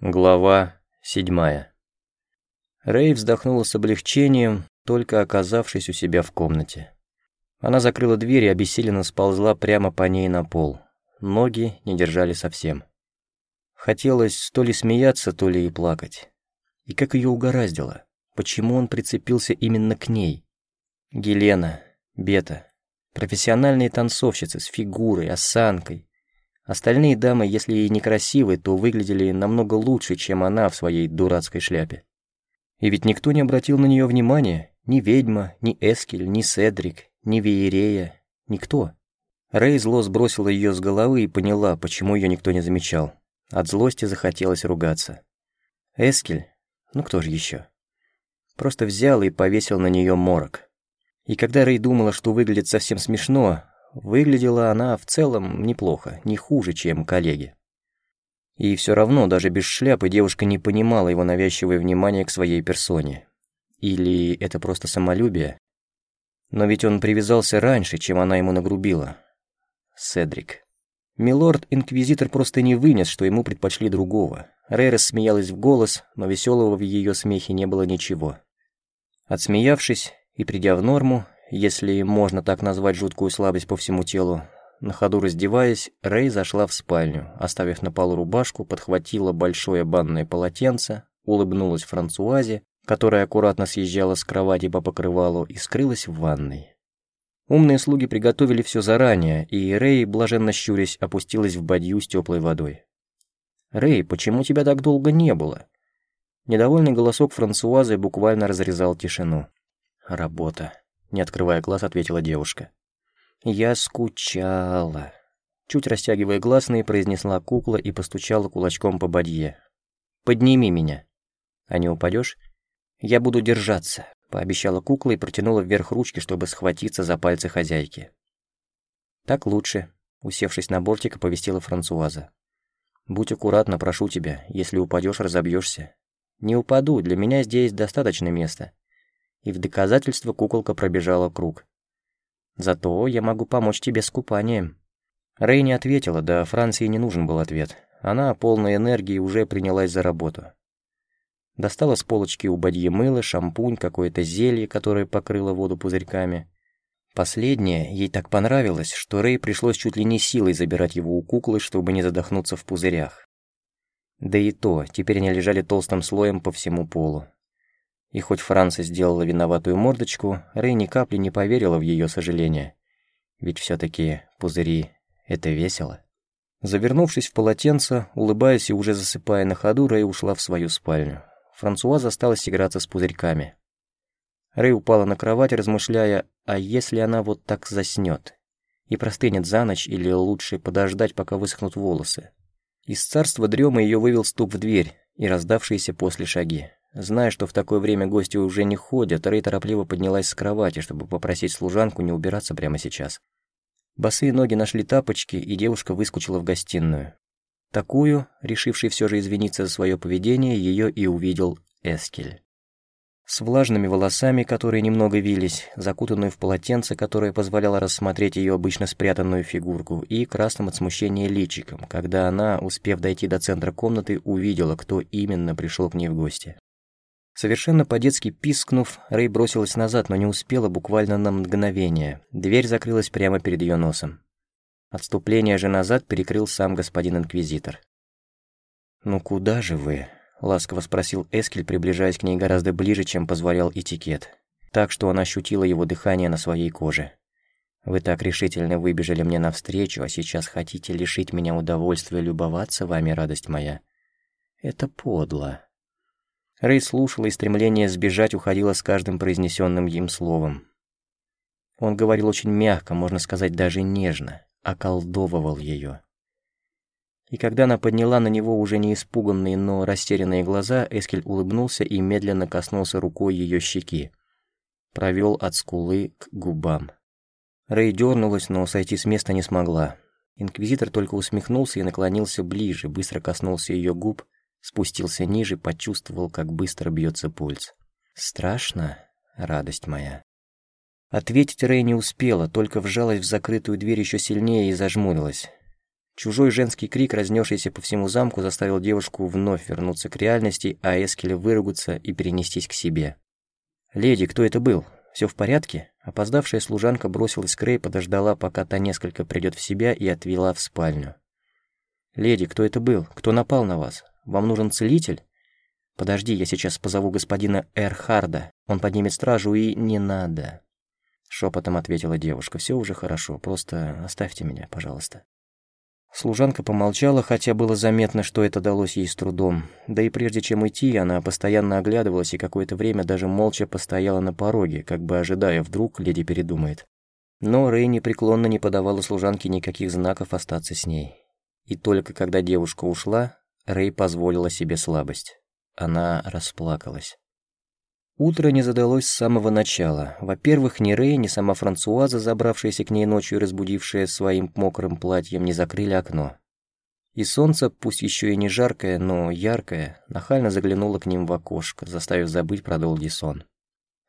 Глава седьмая. Рэй вздохнула с облегчением, только оказавшись у себя в комнате. Она закрыла дверь и обессиленно сползла прямо по ней на пол. Ноги не держали совсем. Хотелось то ли смеяться, то ли и плакать. И как ее угораздило? Почему он прицепился именно к ней? Гелена, Бета, профессиональные танцовщицы с фигурой, осанкой, Остальные дамы, если и некрасивы, то выглядели намного лучше, чем она в своей дурацкой шляпе. И ведь никто не обратил на нее внимания, ни ведьма, ни Эскель, ни Седрик, ни Веерея, никто. Рэй зло сбросила ее с головы и поняла, почему ее никто не замечал. От злости захотелось ругаться. Эскель? Ну кто же еще? Просто взял и повесил на нее морок. И когда Рэй думала, что выглядит совсем смешно, Выглядела она в целом неплохо, не хуже, чем коллеги. И все равно, даже без шляпы, девушка не понимала его навязчивое внимание к своей персоне. Или это просто самолюбие? Но ведь он привязался раньше, чем она ему нагрубила. Седрик. Милорд-инквизитор просто не вынес, что ему предпочли другого. Рэй смеялась в голос, но веселого в ее смехе не было ничего. Отсмеявшись и придя в норму, если можно так назвать жуткую слабость по всему телу. На ходу раздеваясь, Рэй зашла в спальню, оставив на полу рубашку, подхватила большое банное полотенце, улыбнулась Франсуазе, которая аккуратно съезжала с кровати по покрывалу и скрылась в ванной. Умные слуги приготовили все заранее, и Рэй, блаженно щурясь, опустилась в бадью с теплой водой. «Рэй, почему тебя так долго не было?» Недовольный голосок Франсуазы буквально разрезал тишину. «Работа», не открывая глаз, ответила девушка. «Я скучала». Чуть растягивая гласные, произнесла кукла и постучала кулачком по бадье. «Подними меня». «А не упадешь? «Я буду держаться», — пообещала кукла и протянула вверх ручки, чтобы схватиться за пальцы хозяйки. «Так лучше», — усевшись на бортик, оповестила Франсуаза. «Будь аккуратна, прошу тебя, если упадешь, разобьешься. «Не упаду, для меня здесь достаточно места и в доказательство куколка пробежала круг. «Зато я могу помочь тебе с купанием». Рэй не ответила, да Франции не нужен был ответ. Она, полной энергии, уже принялась за работу. Достала с полочки у бадьи мыло, шампунь, какое-то зелье, которое покрыло воду пузырьками. Последнее ей так понравилось, что Рэй пришлось чуть ли не силой забирать его у куклы, чтобы не задохнуться в пузырях. Да и то, теперь они лежали толстым слоем по всему полу. И хоть Франция сделала виноватую мордочку, Рэй ни капли не поверила в ее сожаление. Ведь все таки пузыри — это весело. Завернувшись в полотенце, улыбаясь и уже засыпая на ходу, Рэй ушла в свою спальню. Франсуаза осталась играться с пузырьками. Рэй упала на кровать, размышляя, а если она вот так заснет и простынет за ночь, или лучше подождать, пока высохнут волосы. Из царства дрема ее вывел стук в дверь и раздавшиеся после шаги. Зная, что в такое время гости уже не ходят, Рэй торопливо поднялась с кровати, чтобы попросить служанку не убираться прямо сейчас. Босые ноги нашли тапочки, и девушка выскочила в гостиную. Такую, решивший все же извиниться за свое поведение, ее и увидел Эскель. С влажными волосами, которые немного вились, закутанную в полотенце, которое позволяло рассмотреть ее обычно спрятанную фигурку, и красным от смущения личиком, когда она, успев дойти до центра комнаты, увидела, кто именно пришел к ней в гости. Совершенно по-детски пискнув, Рэй бросилась назад, но не успела буквально на мгновение. Дверь закрылась прямо перед ее носом. Отступление же назад перекрыл сам господин Инквизитор. «Ну куда же вы?» — ласково спросил Эскель, приближаясь к ней гораздо ближе, чем позволял этикет. Так что она ощутила его дыхание на своей коже. «Вы так решительно выбежали мне навстречу, а сейчас хотите лишить меня удовольствия любоваться вами, радость моя? Это подло». Рэй слушала, и стремление сбежать уходило с каждым произнесенным им словом. Он говорил очень мягко, можно сказать, даже нежно, околдовывал ее. И когда она подняла на него уже не испуганные, но растерянные глаза, Эскель улыбнулся и медленно коснулся рукой ее щеки. Провел от скулы к губам. Рэй дернулась, но сойти с места не смогла. Инквизитор только усмехнулся и наклонился ближе, быстро коснулся ее губ, Спустился ниже, почувствовал, как быстро бьется пульс. «Страшно, радость моя». Ответить Рэй не успела, только вжалась в закрытую дверь еще сильнее и зажмурилась. Чужой женский крик, разнесшийся по всему замку, заставил девушку вновь вернуться к реальности, а Эскеля выругаться и перенестись к себе. «Леди, кто это был? Все в порядке?» Опоздавшая служанка бросилась к Рэй, подождала, пока та несколько придет в себя и отвела в спальню. «Леди, кто это был? Кто напал на вас? Вам нужен целитель?» «Подожди, я сейчас позову господина Эрхарда. Он поднимет стражу и... не надо». Шепотом ответила девушка. «Все уже хорошо, просто оставьте меня, пожалуйста». Служанка помолчала, хотя было заметно, что это далось ей с трудом. Да и прежде чем уйти, она постоянно оглядывалась и какое-то время даже молча постояла на пороге, как бы ожидая, вдруг леди передумает. Но Рэй непреклонно не подавала служанке никаких знаков остаться с ней. И только когда девушка ушла, Рэй позволила себе слабость. Она расплакалась. Утро не задалось с самого начала. Во-первых, ни Рэй, ни сама Франсуаза, забравшаяся к ней ночью и разбудившая своим мокрым платьем, не закрыли окно. И солнце, пусть еще и не жаркое, но яркое, нахально заглянуло к ним в окошко, заставив забыть про долгий сон.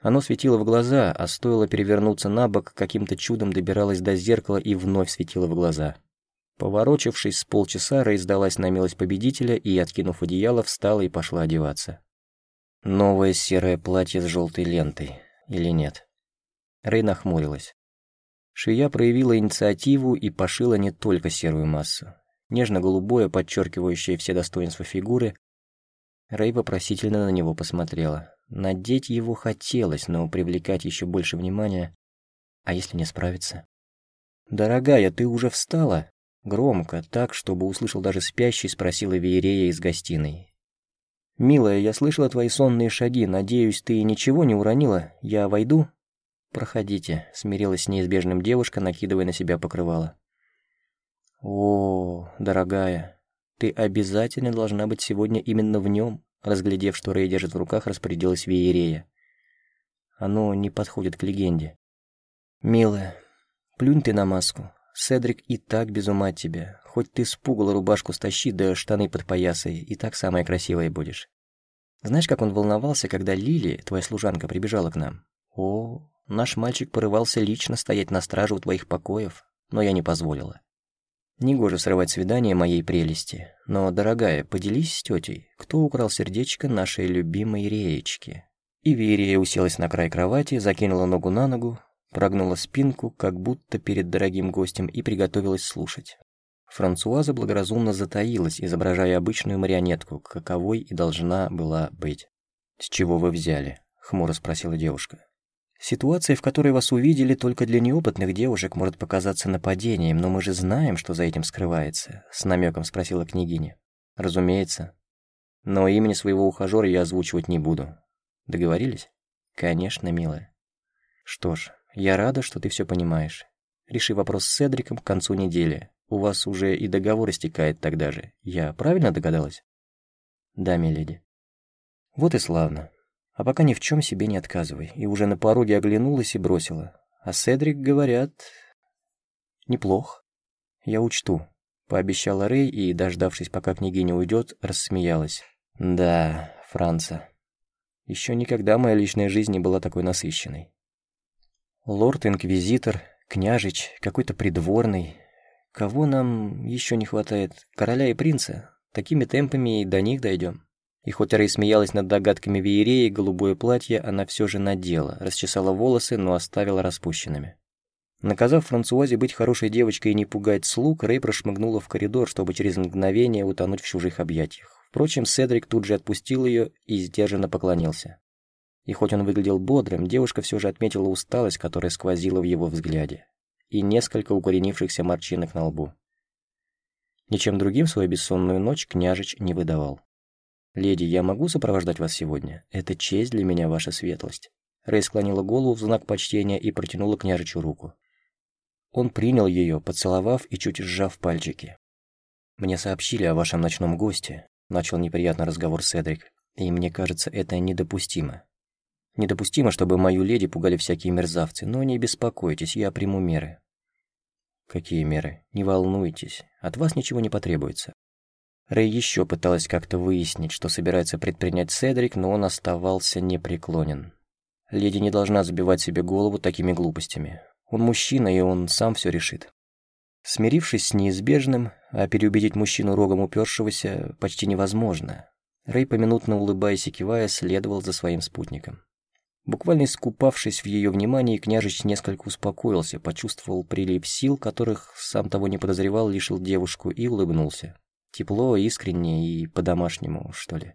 Оно светило в глаза, а стоило перевернуться на бок, каким-то чудом добиралось до зеркала и вновь светило в глаза. Поворочившись с полчаса, Рэй сдалась на милость победителя и, откинув одеяло, встала и пошла одеваться. Новое серое платье с желтой лентой. Или нет? Рэй нахмурилась. Швея проявила инициативу и пошила не только серую массу. Нежно-голубое, подчеркивающее все достоинства фигуры. Рэй вопросительно на него посмотрела. Надеть его хотелось, но привлекать еще больше внимания. А если не справиться? «Дорогая, ты уже встала?» Громко, так, чтобы услышал даже спящий, спросила Веерея из гостиной. «Милая, я слышала твои сонные шаги. Надеюсь, ты ничего не уронила? Я войду?» «Проходите», — смирилась с неизбежным девушка, накидывая на себя покрывало. «О, дорогая, ты обязательно должна быть сегодня именно в нем», разглядев, что Рэй держит в руках, распорядилась Веерея. «Оно не подходит к легенде». «Милая, плюнь ты на маску. Седрик и так без ума тебя. Хоть ты с пугала рубашку стащи, да штаны под поясой, и так самая красивая будешь. Знаешь, как он волновался, когда Лили, твоя служанка, прибежала к нам? О, наш мальчик порывался лично стоять на страже у твоих покоев, но я не позволила. Негоже срывать свидание моей прелести. Но, дорогая, поделись с тетей, кто украл сердечко нашей любимой Реечки. И Верия уселась на край кровати, закинула ногу на ногу, прогнула спинку, как будто перед дорогим гостем, и приготовилась слушать. Франсуаза благоразумно затаилась, изображая обычную марионетку, каковой и должна была быть. «С чего вы взяли?» — хмуро спросила девушка. «Ситуация, в которой вас увидели, только для неопытных девушек может показаться нападением, но мы же знаем, что за этим скрывается», — с намеком спросила княгиня. «Разумеется. Но имени своего ухажера я озвучивать не буду. Договорились?» «Конечно, милая». «Что ж, я рада, что ты все понимаешь. Реши вопрос с Седриком к концу недели. У вас уже и договор истекает тогда же. Я правильно догадалась? Да, миледи. Вот и славно. А пока ни в чем себе не отказывай. И уже на пороге оглянулась и бросила. А Седрик, говорят, неплох. Я учту. Пообещала Рэй и, дождавшись, пока княгиня уйдет, рассмеялась. Да, Франца. Еще никогда моя личная жизнь не была такой насыщенной. Лорд-инквизитор, княжич, какой-то придворный, Кого нам еще не хватает? Короля и принца? Такими темпами и до них дойдем. И хоть Рэй смеялась над догадками Веереи, голубое платье она все же надела, расчесала волосы, но оставила распущенными. Наказав Франсуазе быть хорошей девочкой и не пугать слуг, Рэй прошмыгнула в коридор, чтобы через мгновение утонуть в чужих объятиях. Впрочем, Седрик тут же отпустил ее и сдержанно поклонился. И хоть он выглядел бодрым, девушка все же отметила усталость, которая сквозила в его взгляде и несколько укоренившихся морщинок на лбу. Ничем другим свою бессонную ночь княжич не выдавал. «Леди, я могу сопровождать вас сегодня? Это честь для меня, ваша светлость». Рэй склонила голову в знак почтения и протянула княжичу руку. Он принял ее, поцеловав и чуть сжав пальчики. «Мне сообщили о вашем ночном госте», — начал неприятный разговор Седрик, «и мне кажется, это недопустимо. Недопустимо, чтобы мою леди пугали всякие мерзавцы, но не беспокойтесь, я приму меры. Какие меры? Не волнуйтесь, от вас ничего не потребуется. Рэй еще пыталась как-то выяснить, что собирается предпринять Седрик, но он оставался непреклонен. Леди не должна забивать себе голову такими глупостями. Он мужчина, и он сам все решит. Смирившись с неизбежным, а переубедить мужчину рогом упершегося почти невозможно, Рэй, поминутно улыбаясь и кивая, следовал за своим спутником. Буквально искупавшись в ее внимании, княжич несколько успокоился, почувствовал прилив сил, которых, сам того не подозревал, лишил девушку, и улыбнулся. Тепло, искренне и по-домашнему, что ли.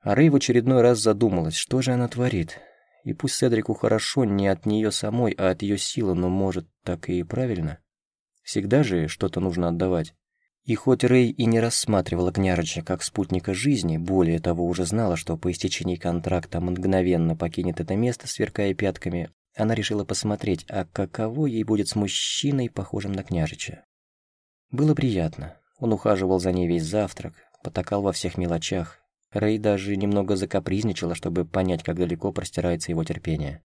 А Рэй в очередной раз задумалась, что же она творит. И пусть Седрику хорошо не от нее самой, а от ее силы, но может так и правильно. Всегда же что-то нужно отдавать. И хоть Рэй и не рассматривала княжича как спутника жизни, более того уже знала, что по истечении контракта мгновенно покинет это место, сверкая пятками, она решила посмотреть, а каково ей будет с мужчиной, похожим на княжича. Было приятно. Он ухаживал за ней весь завтрак, потакал во всех мелочах. Рэй даже немного закапризничала, чтобы понять, как далеко простирается его терпение.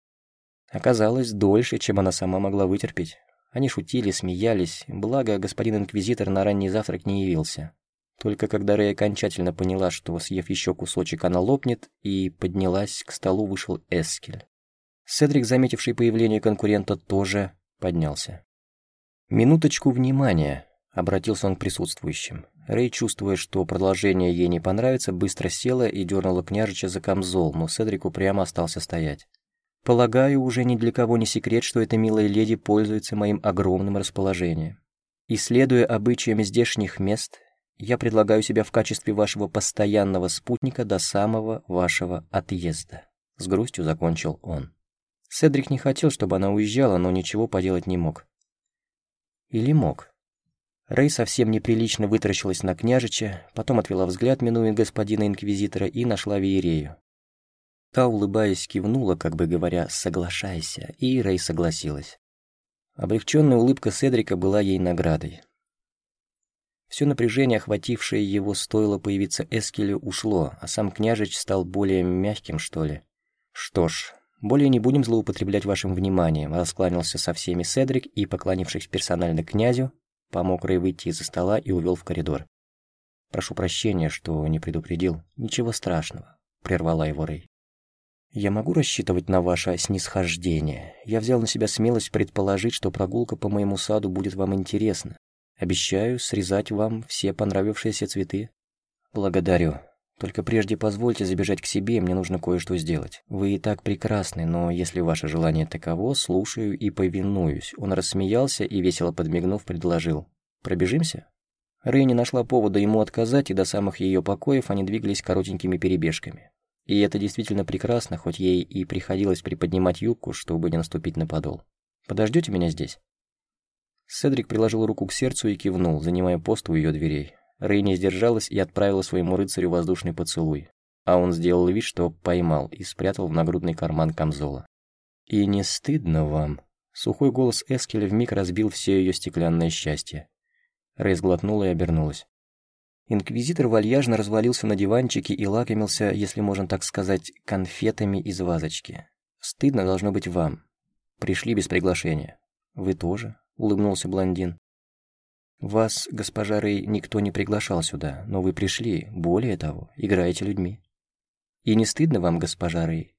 Оказалось, дольше, чем она сама могла вытерпеть. Они шутили, смеялись, благо господин инквизитор на ранний завтрак не явился. Только когда Рэй окончательно поняла, что, съев еще кусочек, она лопнет, и поднялась, к столу вышел Эскель. Седрик, заметивший появление конкурента, тоже поднялся. «Минуточку внимания», — обратился он к присутствующим. Рэй, чувствуя, что продолжение ей не понравится, быстро села и дернула княжича за камзол, но Седрик упрямо остался стоять. Полагаю, уже ни для кого не секрет, что эта милая леди пользуется моим огромным расположением. И следуя обычаям здешних мест, я предлагаю себя в качестве вашего постоянного спутника до самого вашего отъезда. С грустью закончил он. Седрик не хотел, чтобы она уезжала, но ничего поделать не мог. Или мог? Рэй совсем неприлично вытаращилась на княжича, потом отвела взгляд, минуя господина инквизитора, и нашла Виерею. Та, улыбаясь, кивнула, как бы говоря «соглашайся», и Рэй согласилась. Облегченная улыбка Седрика была ей наградой. Все напряжение, охватившее его, стоило появиться Эскелю, ушло, а сам княжич стал более мягким, что ли. «Что ж, более не будем злоупотреблять вашим вниманием», раскланялся со всеми Седрик и, поклонившись персонально князю, помог Рэй выйти из-за стола и увел в коридор. «Прошу прощения, что не предупредил. Ничего страшного», — прервала его Рэй. «Я могу рассчитывать на ваше снисхождение? Я взял на себя смелость предположить, что прогулка по моему саду будет вам интересна. Обещаю срезать вам все понравившиеся цветы». «Благодарю. Только прежде позвольте забежать к себе, мне нужно кое-что сделать. Вы и так прекрасны, но если ваше желание таково, слушаю и повинуюсь». Он рассмеялся и, весело подмигнув, предложил. «Пробежимся?» Рейни нашла повода ему отказать, и до самых ее покоев они двигались коротенькими перебежками. И это действительно прекрасно, хоть ей и приходилось приподнимать юбку, чтобы не наступить на подол. Подождете меня здесь?» Седрик приложил руку к сердцу и кивнул, занимая пост у ее дверей. Рэй не сдержалась и отправила своему рыцарю воздушный поцелуй. А он сделал вид, что поймал и спрятал в нагрудный карман камзола. «И не стыдно вам?» Сухой голос Эскеля вмиг разбил все ее стеклянное счастье. Рэй сглотнула и обернулась. Инквизитор вальяжно развалился на диванчике и лакомился, если можно так сказать, конфетами из вазочки. «Стыдно должно быть вам. Пришли без приглашения». «Вы тоже?» — улыбнулся блондин. «Вас, госпожа Рэй, никто не приглашал сюда, но вы пришли, более того, играете людьми. И не стыдно вам, госпожа Рэй?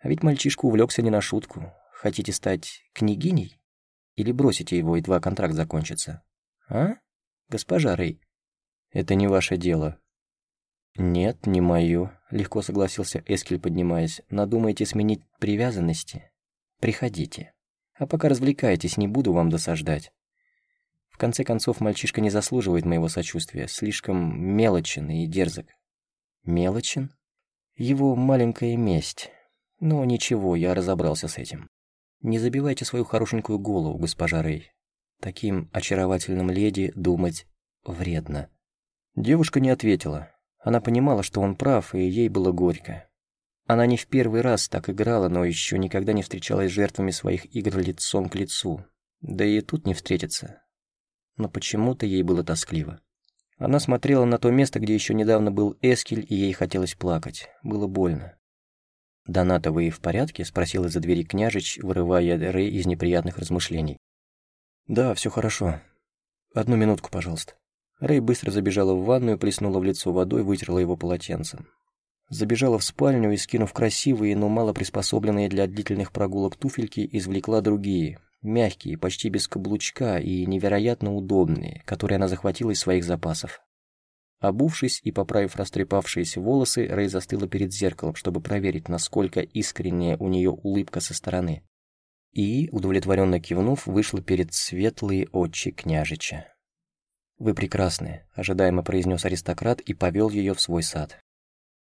А ведь мальчишка увлекся не на шутку. Хотите стать княгиней? Или бросите его, и два контракт закончится? А, госпожа Рэй?» Это не ваше дело». «Нет, не мое», — легко согласился Эскель, поднимаясь. «Надумаете сменить привязанности? Приходите. А пока развлекайтесь, не буду вам досаждать. В конце концов, мальчишка не заслуживает моего сочувствия, слишком мелочен и дерзок». «Мелочен?» «Его маленькая месть. Но ничего, я разобрался с этим. Не забивайте свою хорошенькую голову, госпожа Рэй. Таким очаровательным леди думать вредно». Девушка не ответила. Она понимала, что он прав, и ей было горько. Она не в первый раз так играла, но еще никогда не встречалась с жертвами своих игр лицом к лицу. Да и тут не встретится. Но почему-то ей было тоскливо. Она смотрела на то место, где еще недавно был Эскель, и ей хотелось плакать. Было больно. «Доната, вы в порядке?» – спросил из-за двери княжич, вырывая Рэй из неприятных размышлений. «Да, все хорошо. Одну минутку, пожалуйста». Рэй быстро забежала в ванную, плеснула в лицо водой, вытерла его полотенцем. Забежала в спальню и, скинув красивые, но мало приспособленные для длительных прогулок туфельки, извлекла другие, мягкие, почти без каблучка и невероятно удобные, которые она захватила из своих запасов. Обувшись и поправив растрепавшиеся волосы, Рэй застыла перед зеркалом, чтобы проверить, насколько искренняя у нее улыбка со стороны. И, удовлетворенно кивнув, вышла перед светлые очи княжича. «Вы прекрасны», – ожидаемо произнес аристократ и повел ее в свой сад.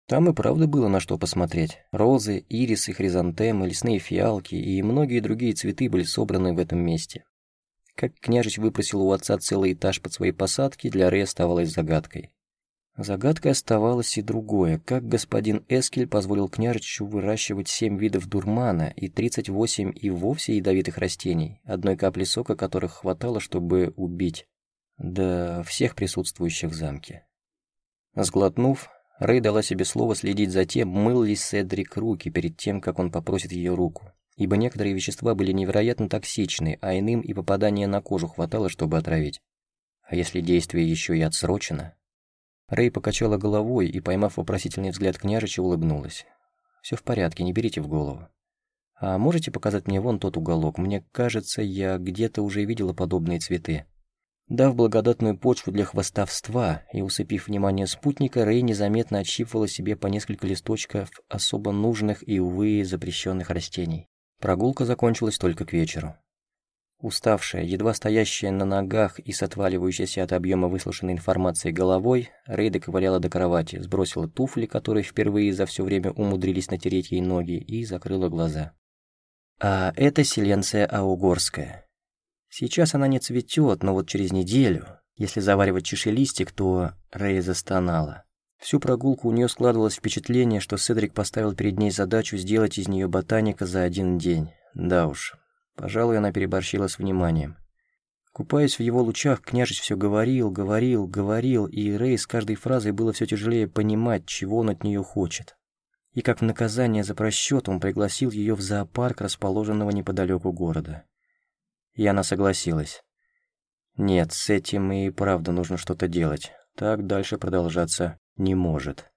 Там и правда было на что посмотреть. Розы, ирисы, хризантемы, лесные фиалки и многие другие цветы были собраны в этом месте. Как княжич выпросил у отца целый этаж под свои посадки, для Рэя оставалось загадкой. Загадкой оставалось и другое, как господин Эскель позволил княжичу выращивать семь видов дурмана и 38 и вовсе ядовитых растений, одной капли сока которых хватало, чтобы убить, да всех присутствующих в замке. Сглотнув, Рэй дала себе слово следить за тем, мыл ли Седрик руки перед тем, как он попросит ее руку, ибо некоторые вещества были невероятно токсичны, а иным и попадания на кожу хватало, чтобы отравить. А если действие еще и отсрочено? Рэй покачала головой и, поймав вопросительный взгляд княжича, улыбнулась. «Все в порядке, не берите в голову. А можете показать мне вон тот уголок? Мне кажется, я где-то уже видела подобные цветы». Дав благодатную почву для хвостовства и усыпив внимание спутника, Рэй незаметно отщипывала себе по несколько листочков особо нужных и, увы, запрещенных растений. Прогулка закончилась только к вечеру. Уставшая, едва стоящая на ногах и с отваливающейся от объема выслушанной информации головой, Рэй доковыляла до кровати, сбросила туфли, которые впервые за все время умудрились натереть ей ноги, и закрыла глаза. А это Селенция Аугорская. Сейчас она не цветет, но вот через неделю, если заваривать чешелистик, то Рэй застонала. Всю прогулку у нее складывалось впечатление, что Седрик поставил перед ней задачу сделать из нее ботаника за один день. Да уж, пожалуй, она переборщила с вниманием. Купаясь в его лучах, княжич все говорил, говорил, говорил, и Рэй с каждой фразой было все тяжелее понимать, чего он от нее хочет. И как в наказание за просчет он пригласил ее в зоопарк, расположенного неподалеку города. И она согласилась. Нет, с этим и правда нужно что-то делать. Так дальше продолжаться не может.